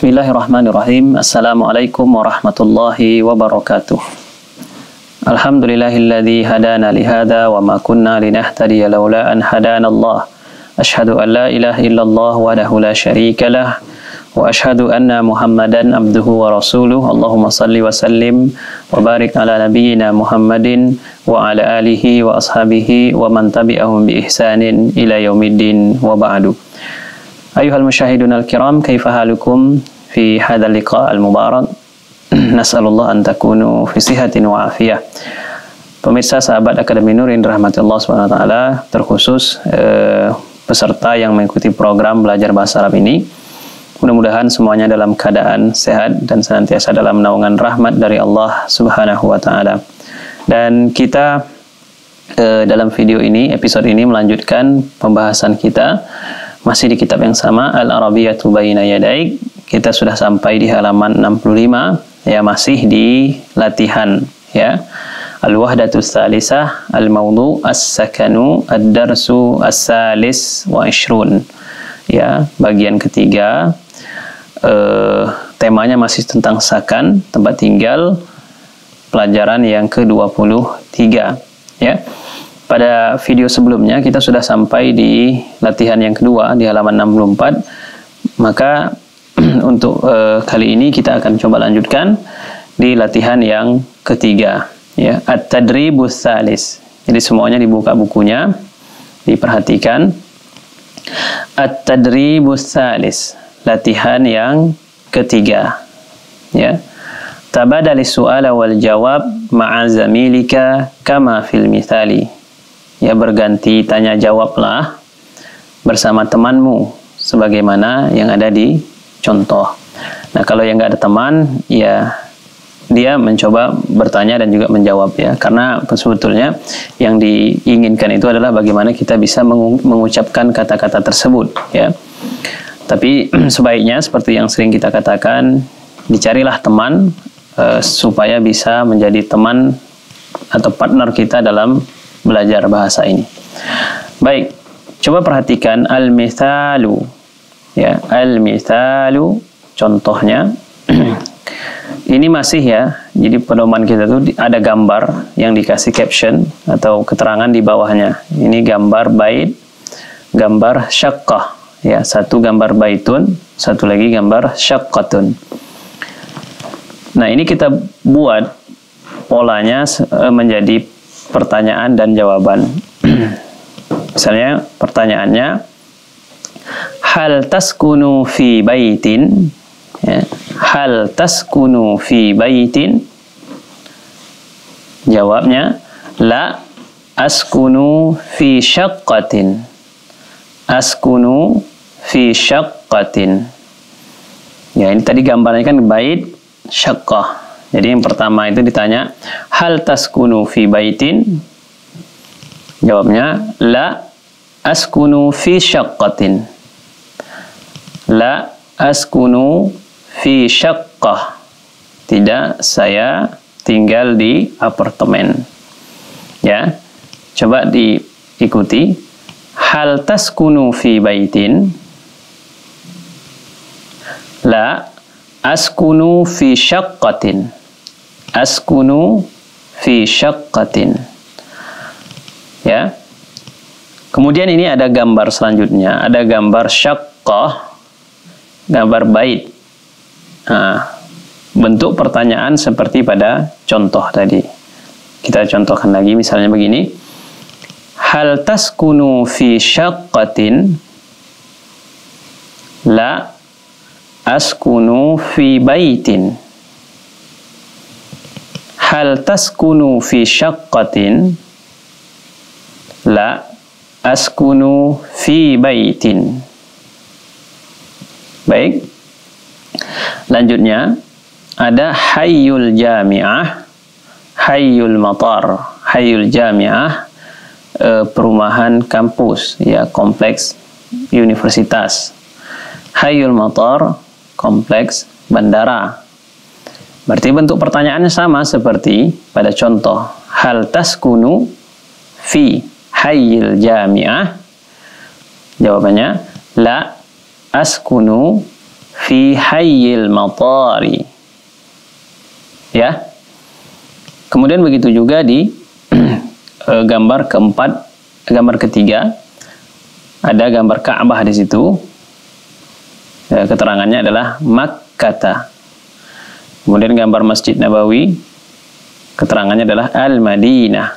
Bismillahirrahmanirrahim. Assalamualaikum warahmatullahi wabarakatuh. Alhamdulillahilladzi hadana lihada wa ma kunna linahtadiya laula an hadana Allah. Ashhadu an la ilaha illallah wahdahu la syarika lah wa ashhadu anna Muhammadan abduhu wa rasuluh. Allahumma salli wa sallim wa barik ala nabiyyina Muhammadin wa ala alihi wa ashabihi wa man tabi'ahum bi ihsanin ila yaumiddin wa ba'du. Ayuhal musyahidun al-kiram, kaifa halukum fi hadzal liqa al-mubarak? Nas'alullah an takunu fi sihatin wa afiyah. Pemirsa sahabat Akademi Nurin rahmatullah SWT terkhusus eh, peserta yang mengikuti program belajar bahasa Arab ini mudah-mudahan semuanya dalam keadaan sehat dan senantiasa dalam naungan rahmat dari Allah Subhanahu wa taala. Dan kita eh, dalam video ini episode ini melanjutkan pembahasan kita masih di kitab yang sama Al-Arabiyatu Baina Yadaik kita sudah sampai di halaman 65 ya masih di latihan ya. Al-Wahdatus Salisah Al-Mawdu As-Sakanu Ad-Darsu As-Salis wa Ishrun. Ya bagian ketiga eh, temanya masih tentang sakan tempat tinggal pelajaran yang ke-23 ya pada video sebelumnya kita sudah sampai di latihan yang kedua di halaman 64. Maka untuk uh, kali ini kita akan coba lanjutkan di latihan yang ketiga ya at-tadribus salis. Jadi semuanya dibuka bukunya, diperhatikan. At-tadribus salis, latihan yang ketiga. Ya. Tabadali su'ala wal jawab ma'a zamilika kama fil mithali ya berganti tanya jawablah bersama temanmu sebagaimana yang ada di contoh. Nah, kalau yang nggak ada teman, ya dia mencoba bertanya dan juga menjawab ya. Karena sebetulnya yang diinginkan itu adalah bagaimana kita bisa mengucapkan kata-kata tersebut ya. Tapi sebaiknya seperti yang sering kita katakan, dicarilah teman uh, supaya bisa menjadi teman atau partner kita dalam belajar bahasa ini. Baik, coba perhatikan al-mithalu. Ya, al-mithalu contohnya ini masih ya. Jadi pedoman kita tuh ada gambar yang dikasih caption atau keterangan di bawahnya. Ini gambar bait, gambar syaqqah. Ya, satu gambar baitun, satu lagi gambar syaqqatun. Nah, ini kita buat polanya eh, menjadi pertanyaan dan jawaban. Misalnya pertanyaannya hal taskunu fi baitin? Ya. hal taskunu fi baitin? Jawabnya la askunu fi syaqqatin. Askunu fi syaqqatin. Ya ini tadi gambarnya kan bait syaqqah jadi yang pertama itu ditanya, hal taskunu fi baitin? Jawabnya, la askunu fi syaqqatin. La askunu fi syaqqah. Tidak, saya tinggal di apartemen. Ya, coba diikuti. Hal taskunu fi baitin? La askunu fi syaqqatin askunu fi syaqqatin. Ya. Kemudian ini ada gambar selanjutnya, ada gambar syaqqah, gambar bait. Nah, bentuk pertanyaan seperti pada contoh tadi. Kita contohkan lagi misalnya begini. Hal taskunu fi syaqqatin? La askunu fi baitin hal taskunu fi syaqqatin? La askunu fi baitin. Baik. Lanjutnya ada hayyul jami'ah hayyul matar hayyul jami'ah e, perumahan kampus ya kompleks universitas. Hayyul matar kompleks bandara Berarti bentuk pertanyaannya sama seperti pada contoh hal taskunu fi hayyil jami'ah. Jawabannya la askunu fi hayyil matari. Ya. Kemudian begitu juga di eh, gambar keempat, gambar ketiga ada gambar Ka'bah di situ. Ya, keterangannya adalah Makkata. Kemudian gambar Masjid Nabawi, keterangannya adalah Al-Madinah.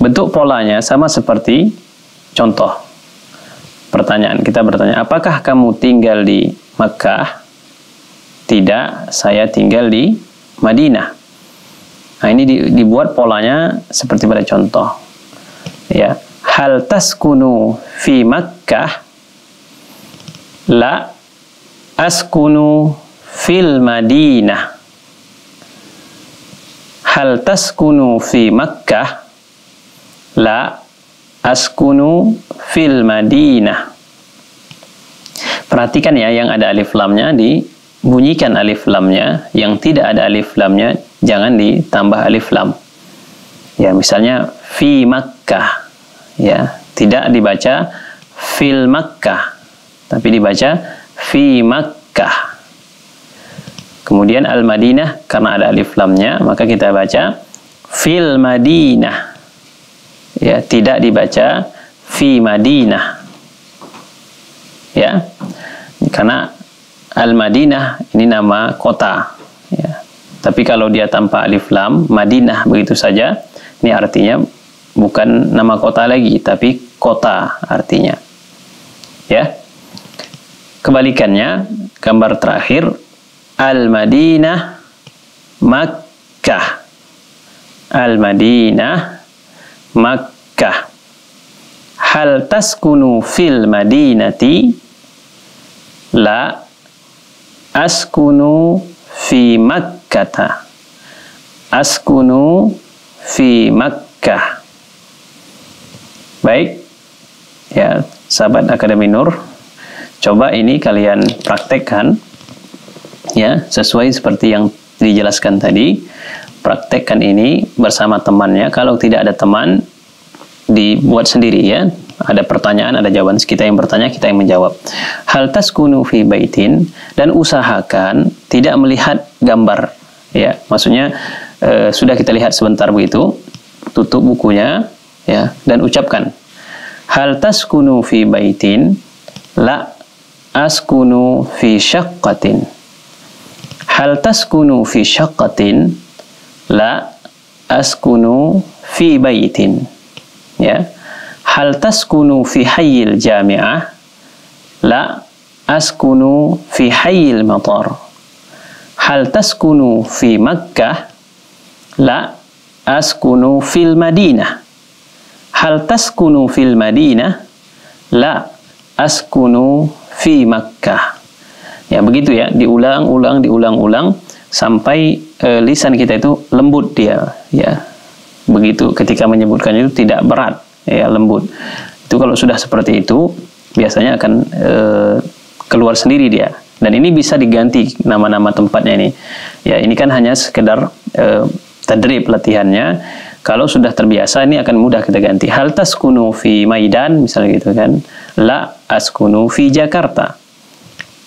Bentuk polanya sama seperti contoh. Pertanyaan, kita bertanya, apakah kamu tinggal di Makkah? Tidak, saya tinggal di Madinah. Nah, ini dibuat polanya seperti pada contoh. Ya, hal taskunu fi Makkah? La askunu fil Madinah. Hal taskunu fi Makkah? La askunu fil Madinah. Perhatikan ya yang ada alif lamnya dibunyikan alif lamnya. Yang tidak ada alif lamnya jangan ditambah alif lam. Ya misalnya fi Makkah. Ya tidak dibaca fil Makkah tapi dibaca fi Makkah Kemudian Al-Madinah karena ada alif lamnya maka kita baca fil Madinah. Ya, tidak dibaca fi Madinah. Ya. Karena Al-Madinah ini nama kota. Ya. Tapi kalau dia tanpa alif lam, Madinah begitu saja, ini artinya bukan nama kota lagi, tapi kota artinya. Ya. Kebalikannya, gambar terakhir Al-Madinah Makkah. Al-Madinah Makkah. Hal taskunu fil madinati? La Askunu fi Makkata. Askunu fi Makkah. Baik. Ya, sahabat Akademi Nur Coba ini kalian praktekkan ya sesuai seperti yang dijelaskan tadi praktekkan ini bersama temannya. Kalau tidak ada teman dibuat sendiri ya. Ada pertanyaan ada jawaban. Kita yang bertanya kita yang menjawab. Hal taskunu fi baitin dan usahakan tidak melihat gambar ya. Maksudnya e, sudah kita lihat sebentar begitu tutup bukunya ya dan ucapkan hal taskunu fi baitin la askunu fi syaqqatin هل تسكن في شقة؟ لا أسكن في بيت يا. هل تسكن في حي الجامعة؟ لا أسكن في حي المطار هل تسكن في مكة؟ لا أسكن في المدينة هل تسكن في المدينة؟ لا أسكن في مكة Ya begitu ya, diulang-ulang, diulang-ulang sampai e, lisan kita itu lembut dia, ya. Begitu ketika menyebutkannya itu tidak berat, ya lembut. Itu kalau sudah seperti itu biasanya akan e, keluar sendiri dia. Dan ini bisa diganti nama-nama tempatnya ini. Ya, ini kan hanya sekedar e, tadrib latihannya. Kalau sudah terbiasa ini akan mudah kita ganti. Hal taskunu fi Maidan misalnya gitu kan. La askunu fi Jakarta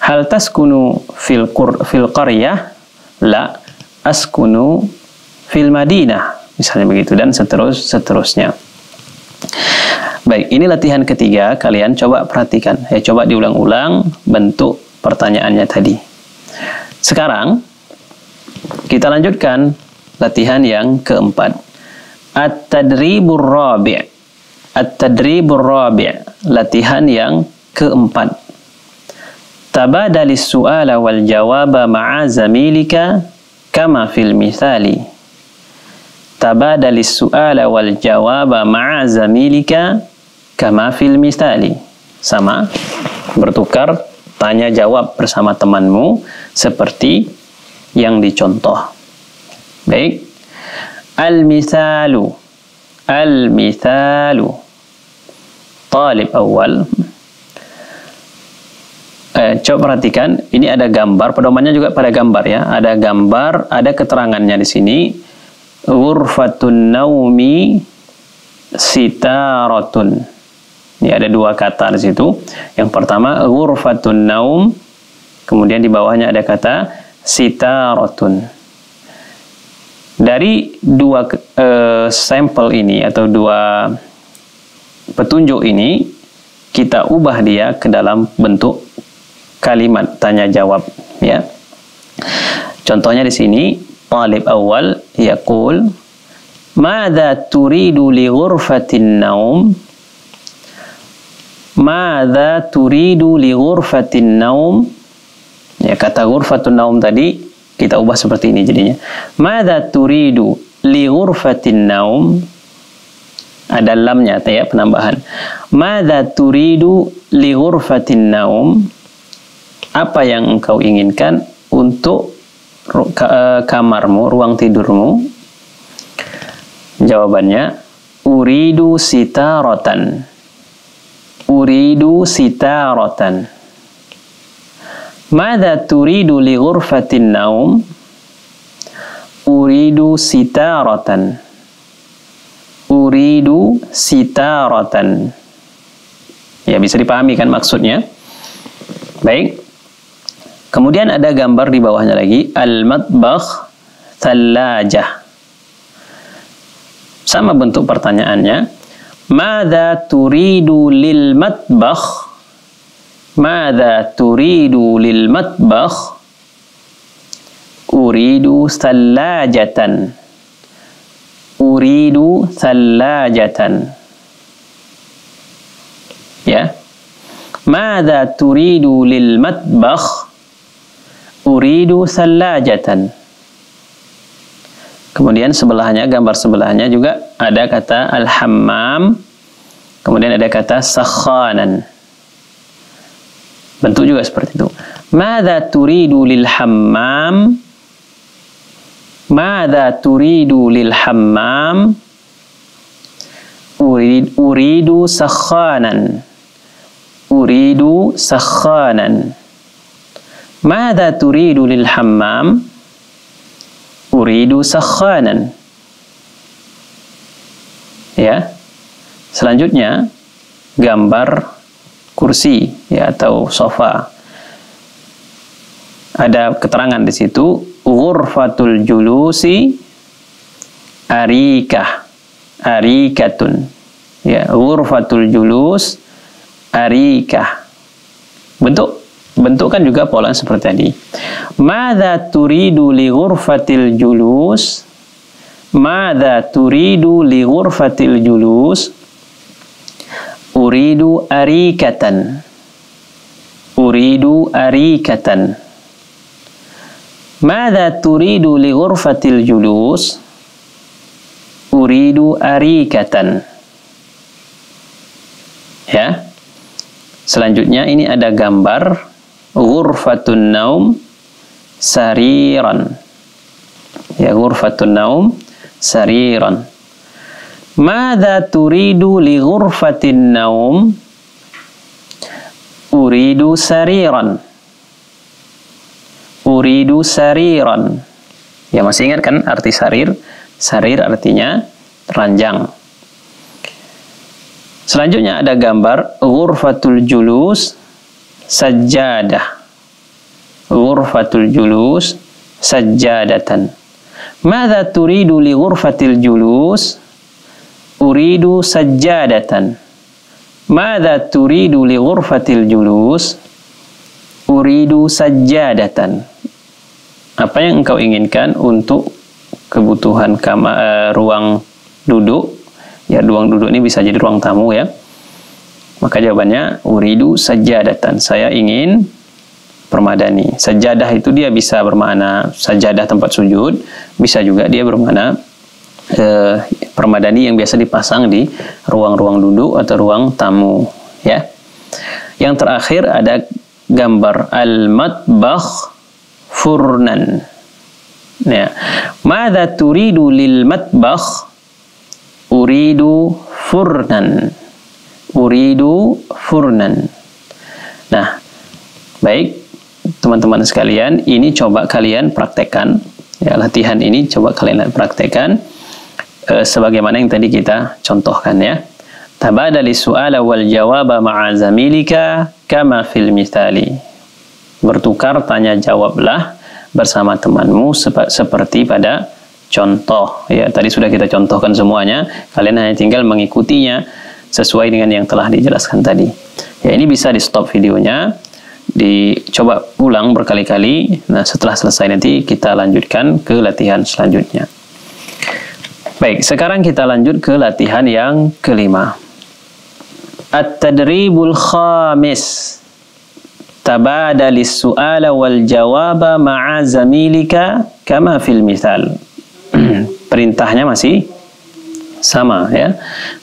hal taskunu fil qur fil qaryah? La askunu fil madinah. Misalnya begitu dan seterus seterusnya. Baik ini latihan ketiga. Kalian coba perhatikan. Ya coba diulang-ulang bentuk pertanyaannya tadi. Sekarang kita lanjutkan latihan yang keempat. At-tadribur rabi' at-tadribur rabi' latihan yang keempat tabadalis su'ala wal jawaba ma'a zamilika kama fil mithali. Tabadalis su'ala wal jawaba ma'a zamilika kama fil mithali. Sama bertukar tanya jawab bersama temanmu seperti yang dicontoh. Baik. Al mithalu al mithalu. Talib awal eh, coba perhatikan ini ada gambar pedomannya juga pada gambar ya. Ada gambar ada keterangannya di sini. Ghurfatun naumi sitaratun. Ini ada dua kata di situ. Yang pertama ghurfatun naum. Kemudian di bawahnya ada kata sitaratun. Dari dua uh, sampel ini atau dua petunjuk ini kita ubah dia ke dalam bentuk kalimat tanya jawab ya. Contohnya di sini talib awal yaqul Mada turidu li ghurfatin naum Mada turidu li ghurfatin naum Ya kata ghurfatun naum tadi kita ubah seperti ini jadinya. Mada turidu li ghurfatin naum? Ada lamnya ya penambahan. Mada turidu li ghurfatin naum? Apa yang engkau inginkan untuk eh, kamarmu, ruang tidurmu? Jawabannya uridu sitaratan. Uridu sitaratan. Mada turidu li ghurfatin naum? Uridu sitaratan. Uridu sitaratan. Ya, bisa dipahami kan maksudnya? Baik. Kemudian ada gambar di bawahnya lagi. Al-Matbakh Thallajah. Sama bentuk pertanyaannya. Mada turidu lil-matbakh? Mada turidu lil-matbakh? Uridu thallajatan. Uridu thallajatan. Ya. Mada turidu lil-matbakh? Uridu sallajatan. Kemudian sebelahnya, gambar sebelahnya juga ada kata al-hammam. Kemudian ada kata sakhanan. Bentuk juga seperti itu. Mada turidu lil-hammam? Mada turidu lil-hammam? Uridu sakhanan. Uridu sakhanan. Mada turidu lil hammam? Uridu sakhanan. Ya. Selanjutnya gambar kursi ya atau sofa. Ada keterangan di situ ghurfatul julusi arikah arikatun ya ghurfatul julus arikah bentuk bentuk kan juga pola seperti tadi madza turidu li ghurfatil julus madza turidu li ghurfatil julus Uridu arikatan. Uridu arikatan. Mada turidu li ghurfatil julus? Uridu arikatan. Ya. Selanjutnya ini ada gambar ghurfatun naum sariran. Ya, ghurfatun naum sariran. Mada turidu li ghurfatin naum? Uridu sariran. Uridu sariran. Ya masih ingat kan arti sarir? Sarir artinya ranjang. Selanjutnya ada gambar ghurfatul julus sajjadah. Ghurfatul julus sajjadatan. Mada turidu li ghurfatil julus? Uridu sajjadatan. Mada turidu li ghurfatil julus? Uridu sajjadatan. Apa yang engkau inginkan untuk kebutuhan kama, uh, ruang duduk? Ya, ruang duduk ini bisa jadi ruang tamu ya. Maka jawabannya uridu sajjadatan. Saya ingin permadani. Sajadah itu dia bisa bermakna sajadah tempat sujud, bisa juga dia bermakna eh, permadani yang biasa dipasang di ruang-ruang duduk atau ruang tamu ya. Yang terakhir ada gambar al-matbakh furnan. Ya. Mada turidu lil matbakh? Uridu furnan. Uridu furnan. Nah, baik teman-teman sekalian, ini coba kalian praktekkan. Ya, latihan ini coba kalian praktekkan e, sebagaimana yang tadi kita contohkan ya. Tabadali su'ala wal jawaba ma'a zamilika kama fil mithali. bertukar tanya jawablah bersama temanmu sep seperti pada contoh ya tadi sudah kita contohkan semuanya kalian hanya tinggal mengikutinya sesuai dengan yang telah dijelaskan tadi. Ya ini bisa di stop videonya. Dicoba ulang berkali-kali. Nah setelah selesai nanti kita lanjutkan ke latihan selanjutnya. Baik sekarang kita lanjut ke latihan yang kelima. At-tadribul khamis. Tabadalis su'ala wal jawaba ma'a zamilika kama fil misal. Perintahnya masih sama ya.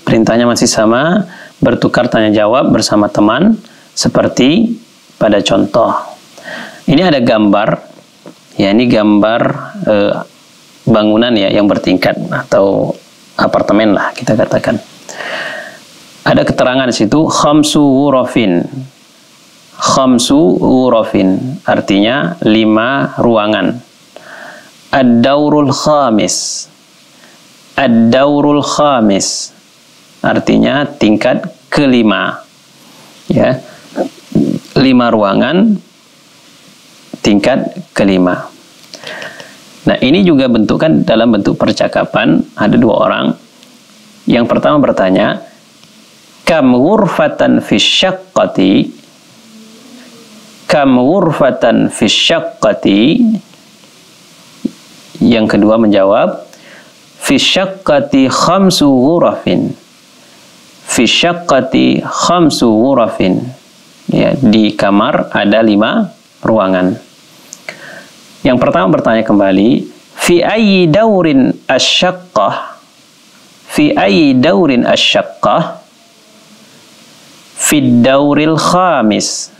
Perintahnya masih sama, bertukar tanya jawab bersama teman seperti pada contoh. Ini ada gambar ya ini gambar eh, bangunan ya yang bertingkat atau apartemen lah kita katakan. Ada keterangan di situ khamsu wurafin khamsu urafin artinya lima ruangan ad-daurul khamis ad-daurul khamis. Artinya tingkat kelima. Ya. Lima ruangan tingkat kelima. Nah ini juga bentukan dalam bentuk percakapan. Ada dua orang. Yang pertama bertanya kam ghurfatan fi syaqqati? Kam ghurfatan fi syaqqati? Yang kedua menjawab fi syaqqati khamsu ghurafin. Fi syaqqati khamsu ghurafin. Ya di kamar ada lima ruangan. Yang pertama bertanya kembali fi ayyi daurin asyaqqah? Fi ayyi daurin asyaqqah? Fi dauril khamis.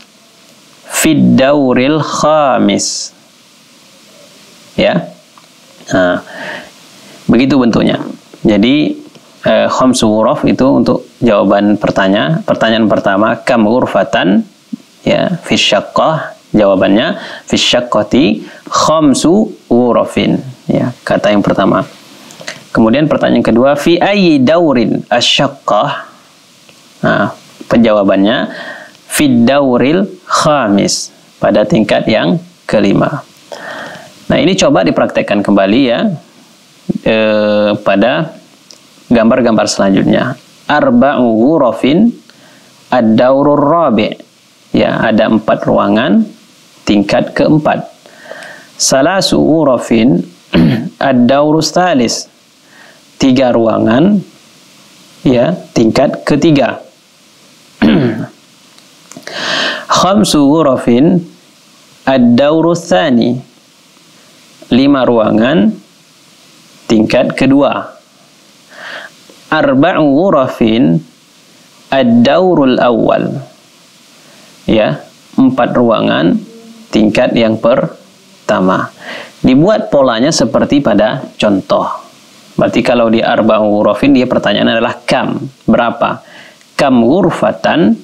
Fid dauril khamis. Ya. Nah, begitu bentuknya. Jadi eh, khamsu huruf itu untuk jawaban pertanyaan pertanyaan pertama kam ghurfatan? Ya fi jawabannya fi syaqqati khamsu hurufin ya kata yang pertama. Kemudian pertanyaan kedua fi ayyi daurin asyaqqah? Nah penjawabannya fid dauril khamis pada tingkat yang kelima. Nah ini coba dipraktekkan kembali ya eh, pada gambar-gambar selanjutnya. Arba'u ghurafin ad-daurur rabi' ya ada empat ruangan tingkat keempat. Salasu ghurafin ad-daurus talis tiga ruangan ya tingkat ketiga. khamsu ghurafin ad-dauru tsani lima ruangan tingkat kedua. Arba'u ghurafin ad-daurul awal ya empat ruangan tingkat yang pertama. Dibuat polanya seperti pada contoh. Berarti kalau di arba'u ghurafin dia pertanyaan adalah kam. Berapa? Kam ghurfatan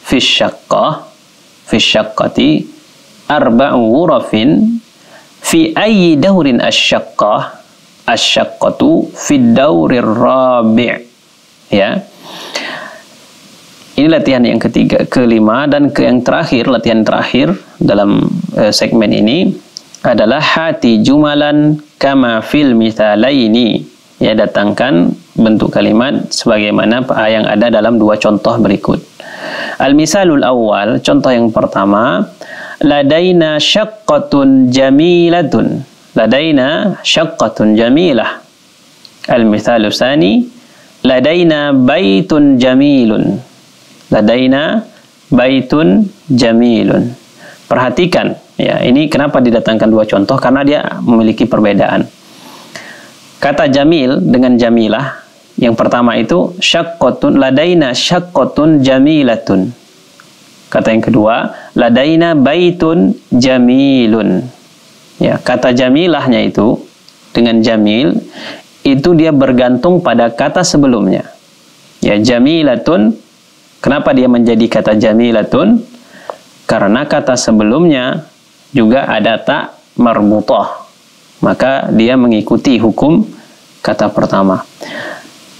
fi syaqqah fi syaqqati arba'u ghurafin fi ayyi daurin asyaqqah asyaqqatu fi daurir rabi' ya. Ini latihan yang ketiga kelima dan ke yang terakhir latihan terakhir dalam uh, segmen ini adalah hati jumalan kama fil mithalaini. Ya datangkan bentuk kalimat sebagaimana yang ada dalam dua contoh berikut. Al-misalul awal, contoh yang pertama, ladaina syaqqatun jamilatun. Ladaina syaqqatun jamilah. Al-mithalu sani, ladaina baitun jamilun. Ladaina baitun jamilun. Perhatikan, ya, ini kenapa didatangkan dua contoh karena dia memiliki perbedaan. Kata jamil dengan jamilah yang pertama itu syaqqatun ladaina syaqqatun jamilatun. Kata yang kedua, ladaina baitun jamilun. Ya, kata jamilahnya itu dengan jamil itu dia bergantung pada kata sebelumnya. Ya, jamilatun kenapa dia menjadi kata jamilatun? Karena kata sebelumnya juga ada tak marbutah. Maka dia mengikuti hukum kata pertama.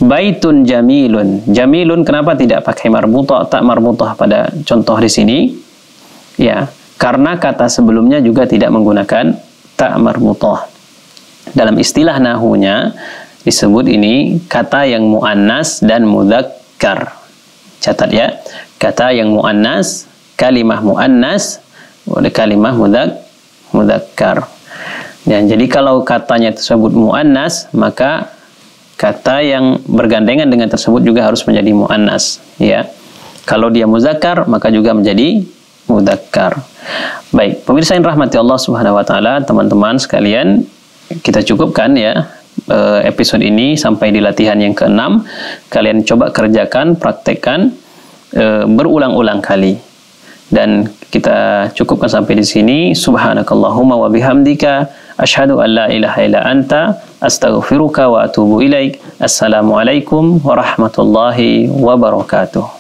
Baitun jamilun. Jamilun kenapa tidak pakai marbutah, tak marbutah pada contoh di sini? Ya, karena kata sebelumnya juga tidak menggunakan ta marbutah. Dalam istilah nahunya disebut ini kata yang muannas dan mudzakkar. Catat ya, kata yang muannas, kalimah muannas, kalimah mudak mudakkar. Dan jadi kalau katanya tersebut muannas, maka kata yang bergandengan dengan tersebut juga harus menjadi muannas, ya. Kalau dia muzakkar, maka juga menjadi mudakkar. Baik, pemirsa yang rahmati Allah Subhanahu wa taala, teman-teman sekalian, kita cukupkan ya eh, episode ini sampai di latihan yang keenam. Kalian coba kerjakan, praktekkan eh, berulang-ulang kali. Dan kita cukupkan sampai di sini. Subhanakallahumma wa bihamdika asyhadu an la ilaha illa anta astaghfiruka wa atubu ilaik. Assalamualaikum warahmatullahi wabarakatuh.